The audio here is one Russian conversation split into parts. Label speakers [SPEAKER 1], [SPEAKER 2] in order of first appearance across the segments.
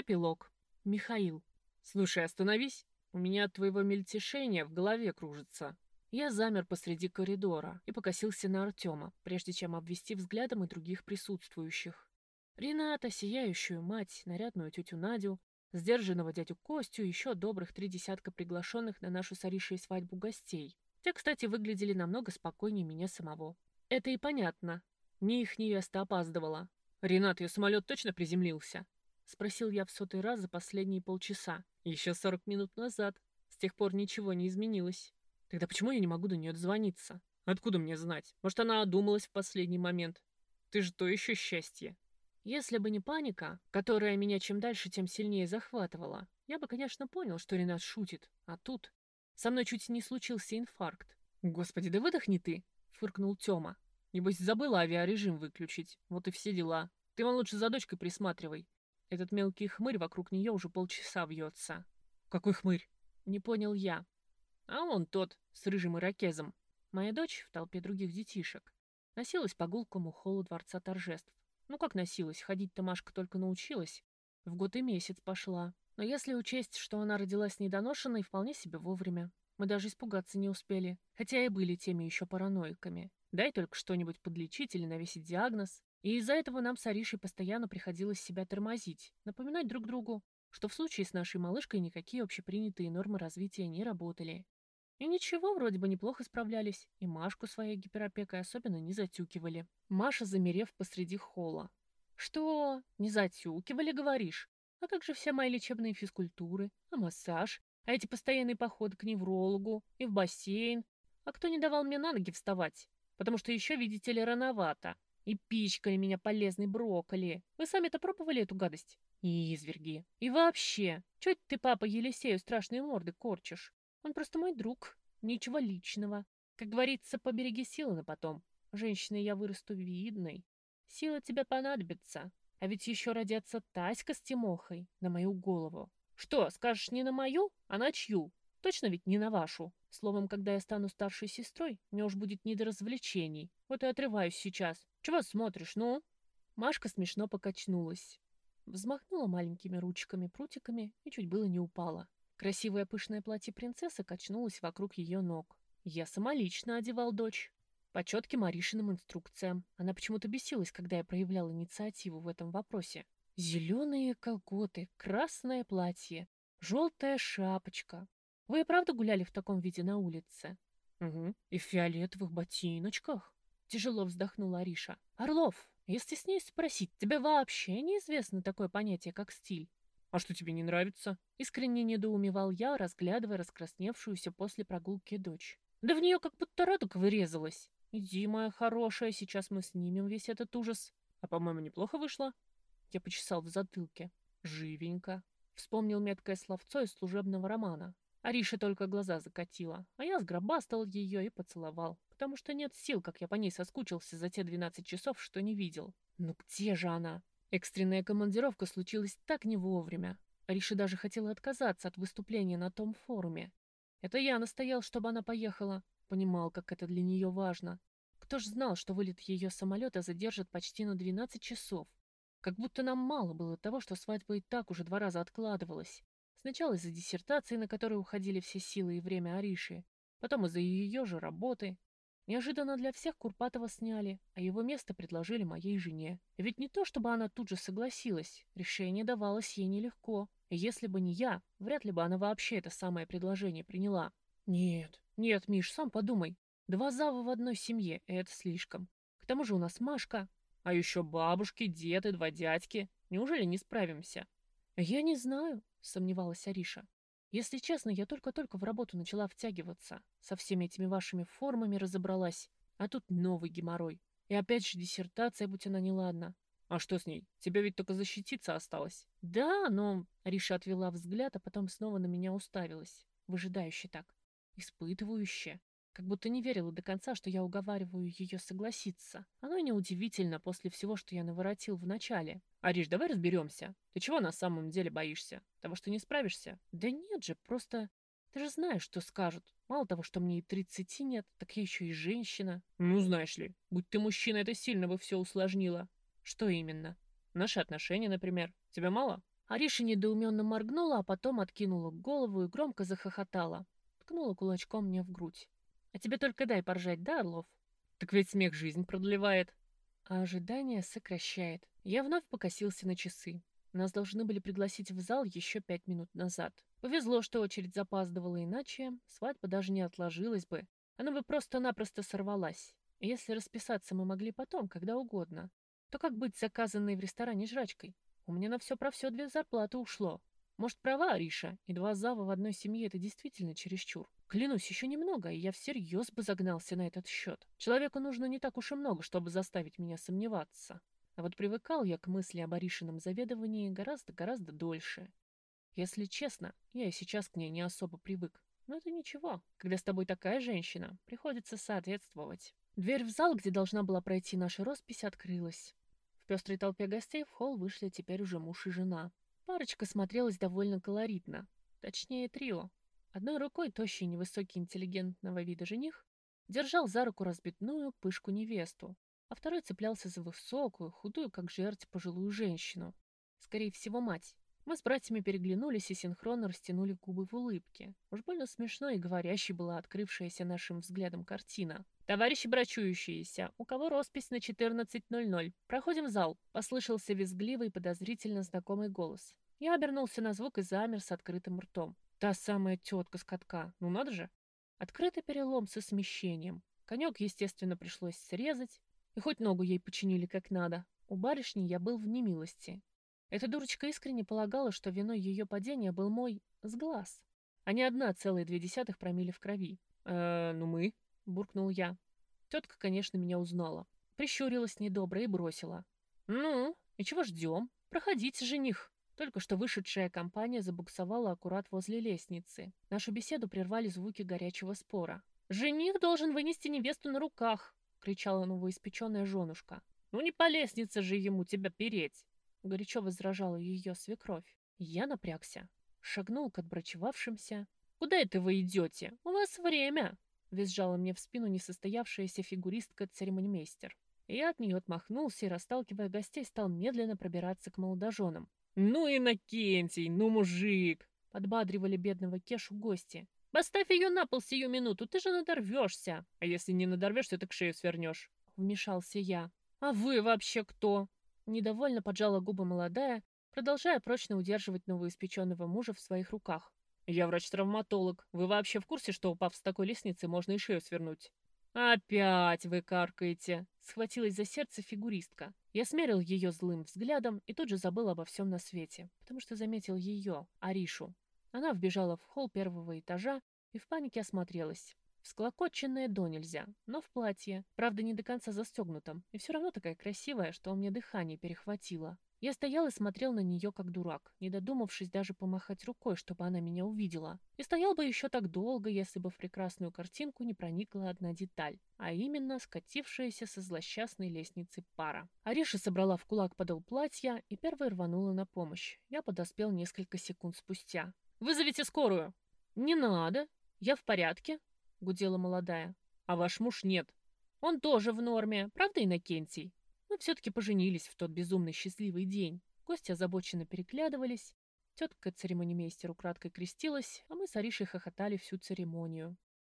[SPEAKER 1] Эпилог. Михаил. «Слушай, остановись. У меня от твоего мельтешения в голове кружится». Я замер посреди коридора и покосился на Артема, прежде чем обвести взглядом и других присутствующих. Рената, сияющую мать, нарядную тетю Надю, сдержанного дядю Костю и еще добрых три десятка приглашенных на нашу с Аришей свадьбу гостей. Те, кстати, выглядели намного спокойнее меня самого. Это и понятно. Ни их невеста опаздывала. «Ренат, ее самолет точно приземлился?» — спросил я в сотый раз за последние полчаса. Еще сорок минут назад. С тех пор ничего не изменилось. Тогда почему я не могу до нее дозвониться? Откуда мне знать? Может, она одумалась в последний момент? Ты же то еще счастье. Если бы не паника, которая меня чем дальше, тем сильнее захватывала, я бы, конечно, понял, что Ренат шутит. А тут... Со мной чуть не случился инфаркт. «Господи, да выдохни ты!» — фыркнул Тёма. «Небось, забыла авиарежим выключить. Вот и все дела. Ты вон лучше за дочкой присматривай. Этот мелкий хмырь вокруг нее уже полчаса вьется. «Какой хмырь?» Не понял я. А он тот, с рыжим ирокезом. Моя дочь в толпе других детишек. Носилась по гулкому холлу Дворца торжеств. Ну как носилась, ходить-то Машка только научилась. В год и месяц пошла. Но если учесть, что она родилась недоношенной, вполне себе вовремя. Мы даже испугаться не успели, хотя и были теми еще параноиками. Дай только что-нибудь подлечить или навесить диагноз. И из-за этого нам с Аришей постоянно приходилось себя тормозить, напоминать друг другу, что в случае с нашей малышкой никакие общепринятые нормы развития не работали. И ничего, вроде бы неплохо справлялись, и Машку своей гиперопекой особенно не затюкивали. Маша, замерев посреди холла. «Что? Не затюкивали, говоришь? А как же все мои лечебные физкультуры? А массаж? А эти постоянные походы к неврологу? И в бассейн? А кто не давал мне на ноги вставать? Потому что еще, видите ли, рановато. И пичкали меня полезной брокколи. Вы сами-то пробовали эту гадость? И изверги. И вообще, чё ты, папа Елисею, страшные морды корчишь? Он просто мой друг. Ничего личного. Как говорится, побереги силы на потом. Женщиной я вырасту видной. Сила тебе понадобится. А ведь еще родятся Таська с Тимохой на мою голову. Что, скажешь, не на мою, а на чью? Точно ведь не на вашу. Словом, когда я стану старшей сестрой, мне уж будет не до развлечений. Вот и отрываюсь сейчас. Чего смотришь, ну?» Машка смешно покачнулась. Взмахнула маленькими ручками-прутиками и чуть было не упала. Красивое пышное платье принцессы качнулось вокруг ее ног. Я самолично одевал дочь. По четким Аришиным инструкциям. Она почему-то бесилась, когда я проявлял инициативу в этом вопросе. Зеленые колготы, красное платье, желтая шапочка. Вы и правда гуляли в таком виде на улице? Угу. И в фиолетовых ботиночках. Тяжело вздохнула Ариша. «Орлов, если с ней спросить, тебе вообще неизвестно такое понятие, как стиль?» «А что тебе не нравится?» Искренне недоумевал я, разглядывая раскрасневшуюся после прогулки дочь. «Да в нее как будто радуга вырезалась. Иди, моя хорошая, сейчас мы снимем весь этот ужас. А, по-моему, неплохо вышло?» Я почесал в затылке. «Живенько». Вспомнил меткое словцо из служебного романа. Ариша только глаза закатила, а я сгробастал ее и поцеловал потому что нет сил, как я по ней соскучился за те 12 часов, что не видел. Ну где же она? Экстренная командировка случилась так не вовремя. Ариша даже хотела отказаться от выступления на том форуме. Это я настоял, чтобы она поехала. Понимал, как это для нее важно. Кто ж знал, что вылет ее самолета задержит почти на 12 часов? Как будто нам мало было того, что свадьба и так уже два раза откладывалась. Сначала из-за диссертации, на которую уходили все силы и время Ариши, потом из-за ее же работы, Неожиданно для всех Курпатова сняли, а его место предложили моей жене. Ведь не то, чтобы она тут же согласилась, решение давалось ей нелегко. И если бы не я, вряд ли бы она вообще это самое предложение приняла. Нет, нет, Миш, сам подумай. Два зава в одной семье — это слишком. К тому же у нас Машка. А еще бабушки, деды, два дядьки. Неужели не справимся? Я не знаю, сомневалась Ариша. Если честно, я только-только в работу начала втягиваться. Со всеми этими вашими формами разобралась. А тут новый геморрой. И опять же диссертация, будь она неладна. А что с ней? Тебе ведь только защититься осталось. Да, но... Риша отвела взгляд, а потом снова на меня уставилась. Выжидающе так. Испытывающе. Как будто не верила до конца, что я уговариваю ее согласиться. Оно и неудивительно после всего, что я наворотил в начале. «Ариш, давай разберемся. Ты чего на самом деле боишься? Того, что не справишься?» «Да нет же, просто... Ты же знаешь, что скажут. Мало того, что мне и тридцати нет, так я еще и женщина». «Ну, знаешь ли, будь ты мужчина, это сильно бы все усложнило». «Что именно?» «Наши отношения, например. Тебя мало?» Ариша недоуменно моргнула, а потом откинула голову и громко захохотала. Ткнула кулачком мне в грудь. «А тебе только дай поржать, да, Орлов?» «Так ведь смех жизнь продлевает». А ожидание сокращает. Я вновь покосился на часы. Нас должны были пригласить в зал еще пять минут назад. Повезло, что очередь запаздывала, иначе свадьба даже не отложилась бы. Она бы просто-напросто сорвалась. Если расписаться мы могли потом, когда угодно, то как быть заказанной в ресторане жрачкой? У меня на все про все две зарплаты ушло. Может, права Ариша, и два зава в одной семье — это действительно чересчур. Клянусь, еще немного, и я всерьез бы загнался на этот счет. Человеку нужно не так уж и много, чтобы заставить меня сомневаться. А вот привыкал я к мысли об Аришином заведовании гораздо-гораздо дольше. Если честно, я и сейчас к ней не особо привык. Но это ничего. Когда с тобой такая женщина, приходится соответствовать. Дверь в зал, где должна была пройти наша роспись, открылась. В пестрой толпе гостей в холл вышли теперь уже муж и жена. Парочка смотрелась довольно колоритно. Точнее, трио. Одной рукой тощий невысокий интеллигентного вида жених держал за руку разбитную пышку-невесту, а второй цеплялся за высокую, худую, как жерть, пожилую женщину. Скорее всего, мать. Мы с братьями переглянулись и синхронно растянули губы в улыбке. Уж больно смешно и говорящей была открывшаяся нашим взглядом картина. «Товарищи брачующиеся, у кого роспись на 14.00? Проходим в зал», — послышался визгливый, подозрительно знакомый голос. Я обернулся на звук и замер с открытым ртом. Та самая тетка с катка, ну надо же. Открытый перелом со смещением. Конек, естественно, пришлось срезать, и хоть ногу ей починили как надо. У барышни я был в немилости. Эта дурочка искренне полагала, что виной ее падения был мой сглаз, а не одна целая две десятых промили в крови. «Э, ну мы?» — буркнул я. Тетка, конечно, меня узнала. Прищурилась недобро и бросила. «Ну, и чего ждем? Проходите, жених!» Только что вышедшая компания забуксовала аккурат возле лестницы. Нашу беседу прервали звуки горячего спора. «Жених должен вынести невесту на руках!» — кричала новоиспеченная женушка. «Ну не по лестнице же ему тебя переть!» — горячо возражала ее свекровь. Я напрягся. Шагнул к отбрачевавшимся. «Куда это вы идете? У вас время!» — визжала мне в спину несостоявшаяся фигуристка-церемонимейстер. Я от нее отмахнулся и, расталкивая гостей, стал медленно пробираться к молодоженам. «Ну, Иннокентий, ну, мужик!» — подбадривали бедного Кешу гости. «Поставь ее на пол сию минуту, ты же надорвешься!» «А если не надорвешься, так шею свернешь!» — вмешался я. «А вы вообще кто?» Недовольно поджала губы молодая, продолжая прочно удерживать новоиспеченного мужа в своих руках. «Я врач-травматолог. Вы вообще в курсе, что, упав с такой лестницы, можно и шею свернуть?» «Опять вы каркаете!» — схватилась за сердце фигуристка. Я смерил ее злым взглядом и тут же забыл обо всем на свете, потому что заметил ее, Аришу. Она вбежала в холл первого этажа и в панике осмотрелась. Всклокоченная до нельзя, но в платье, правда не до конца застегнутом, и все равно такая красивая, что у меня дыхание перехватило. Я стоял и смотрел на нее как дурак, не додумавшись даже помахать рукой, чтобы она меня увидела. И стоял бы еще так долго, если бы в прекрасную картинку не проникла одна деталь, а именно скатившаяся со злосчастной лестницы пара. Ариша собрала в кулак подол платья и первой рванула на помощь. Я подоспел несколько секунд спустя. «Вызовите скорую!» «Не надо, я в порядке», — гудела молодая. «А ваш муж нет. Он тоже в норме, правда, Иннокентий?» Мы все-таки поженились в тот безумный счастливый день. Гости озабоченно переглядывались. Тетка церемонимейстеру краткой крестилась, а мы с Аришей хохотали всю церемонию.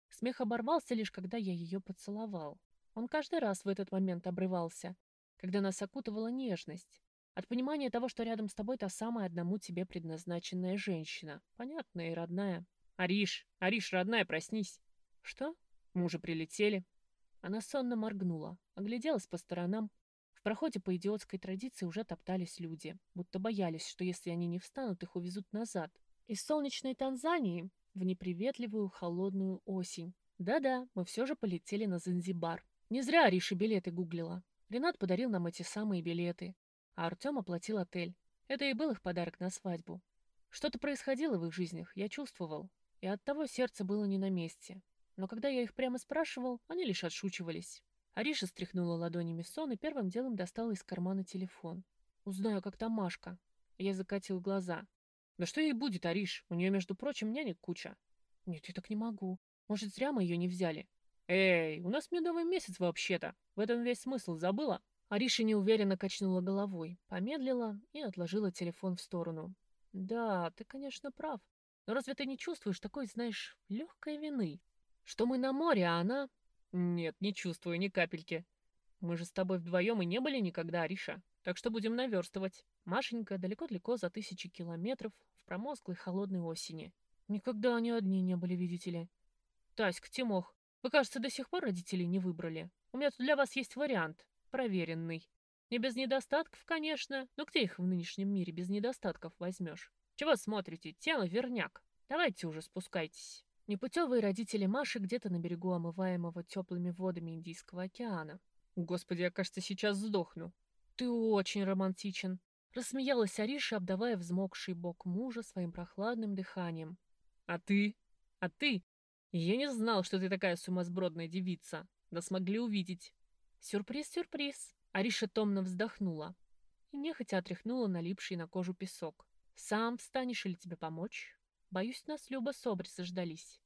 [SPEAKER 1] Смех оборвался лишь, когда я ее поцеловал. Он каждый раз в этот момент обрывался, когда нас окутывала нежность. От понимания того, что рядом с тобой та самая одному тебе предназначенная женщина. Понятная и родная. «Ариш! Ариш, родная, проснись!» «Что? Мы уже прилетели?» Она сонно моргнула, огляделась по сторонам. В проходе по идиотской традиции уже топтались люди, будто боялись, что если они не встанут, их увезут назад. Из солнечной Танзании в неприветливую холодную осень. Да-да, мы все же полетели на Занзибар. Не зря Ариша билеты гуглила. Ренат подарил нам эти самые билеты, а Артем оплатил отель. Это и был их подарок на свадьбу. Что-то происходило в их жизнях, я чувствовал, и оттого сердце было не на месте но когда я их прямо спрашивал, они лишь отшучивались. Ариша стряхнула ладонями сон и первым делом достала из кармана телефон. «Узнаю, как там Машка». Я закатил глаза. «Да что ей будет, Ариш? У нее, между прочим, нянек куча». «Нет, я так не могу. Может, зря мы ее не взяли?» «Эй, у нас медовый месяц вообще-то. В этом весь смысл забыла?» Ариша неуверенно качнула головой, помедлила и отложила телефон в сторону. Да, ты, конечно, прав. Но разве ты не чувствуешь такой, знаешь, легкой вины? Что мы на море, а она... Нет, не чувствую ни капельки. Мы же с тобой вдвоем и не были никогда, Ариша. Так что будем наверстывать. Машенька далеко-далеко за тысячи километров в промозглой холодной осени. Никогда они одни не были, видите ли. Таська, Тимох, вы, кажется, до сих пор родителей не выбрали. У меня тут для вас есть вариант. Проверенный. Не без недостатков, конечно, но где их в нынешнем мире без недостатков возьмешь? Чего смотрите? Тело верняк. Давайте уже спускайтесь. Непутевые родители Маши где-то на берегу омываемого теплыми водами Индийского океана. Господи, я, кажется, сейчас сдохну. Ты очень романтичен. Рассмеялась Ариша, обдавая взмокший бок мужа своим прохладным дыханием. А ты? А ты? Я не знал, что ты такая сумасбродная девица. Да смогли увидеть. Сюрприз-сюрприз. Ариша томно вздохнула и нехотя отряхнула налипший на кожу песок. «Сам встанешь или тебе помочь? Боюсь, нас Люба с Обри сождались».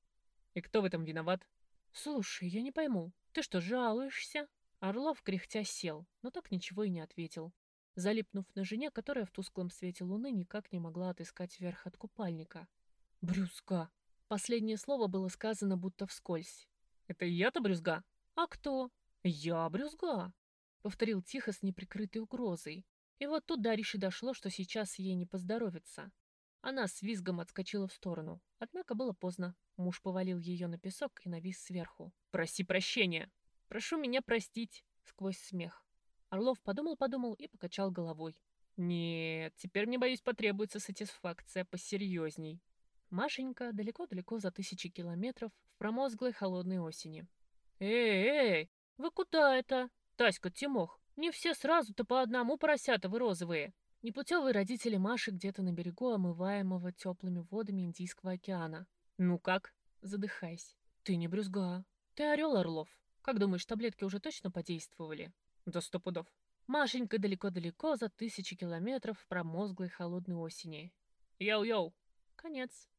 [SPEAKER 1] «И кто в этом виноват?» «Слушай, я не пойму, ты что, жалуешься?» Орлов кряхтя сел, но так ничего и не ответил, залипнув на жене, которая в тусклом свете луны никак не могла отыскать верх от купальника. «Брюзга!» Последнее слово было сказано будто вскользь. «Это я-то брюзга?» «А кто?» «Я брюзга!» Повторил тихо с неприкрытой угрозой. И вот тут до дошло, что сейчас ей не поздоровится. Она с визгом отскочила в сторону. Однако было поздно. Муж повалил ее на песок и навис сверху. «Проси прощения!» «Прошу меня простить!» Сквозь смех. Орлов подумал-подумал и покачал головой. «Нет, теперь мне, боюсь, потребуется сатисфакция посерьезней». Машенька далеко-далеко за тысячи километров в промозглой холодной осени. «Эй, эй, вы куда это?» Таська, Тимох, не все сразу-то по одному поросята вы розовые. Непутевые родители Маши где-то на берегу омываемого теплыми водами Индийского океана. Ну как? Задыхаясь. Ты не брюзга. Ты орел Орлов. Как думаешь, таблетки уже точно подействовали? До сто пудов. Машенька далеко-далеко за тысячи километров в промозглой холодной осени. Йоу-йоу. Конец.